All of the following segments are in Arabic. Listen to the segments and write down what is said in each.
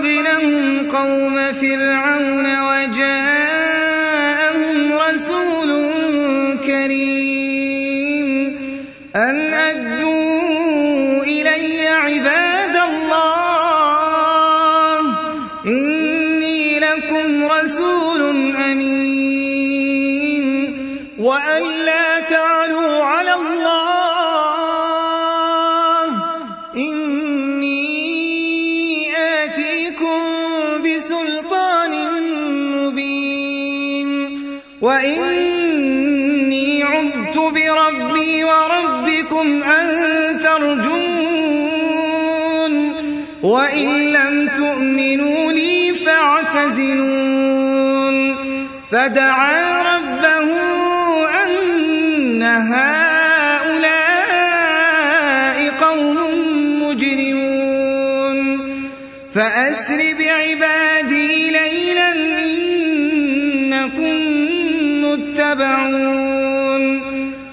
قبلهم قوم فرعون وجاءهم رسول كريم أن أدوا إلي عباد وإني عذت بربي وربكم أن ترجون وإن لم تؤمنوا لي فاعتزلون فدعا ربه أن هؤلاء قوم مجرمون فأسر بعبادي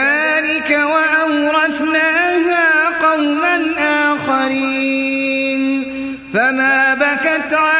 كذلك وأورثناها قوما آخرين. فما بكت عليهم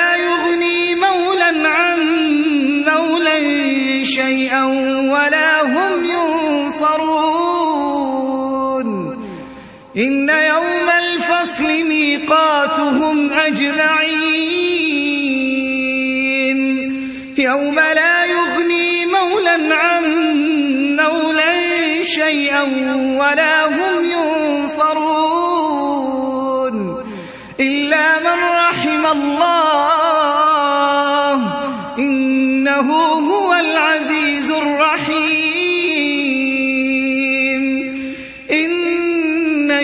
إن يوم الفصل ميقاتهم أجمعين. يوم لا يغني مولا عن مولا شيئا ولا هم ينصرون. إلا من رحم الله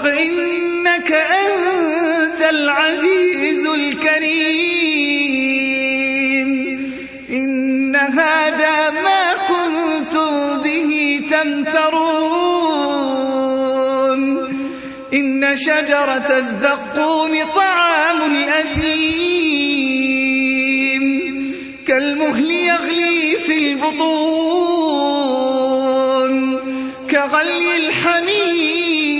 ذق إنك أنت العزيز الكريم. إن هذا ما كنتم به تمترون. إن شجرة الزقوم طعام الأثيم. كالمهل يغلي في البطون. كغلي الحميم.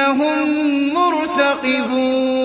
إنهم مرتقبون.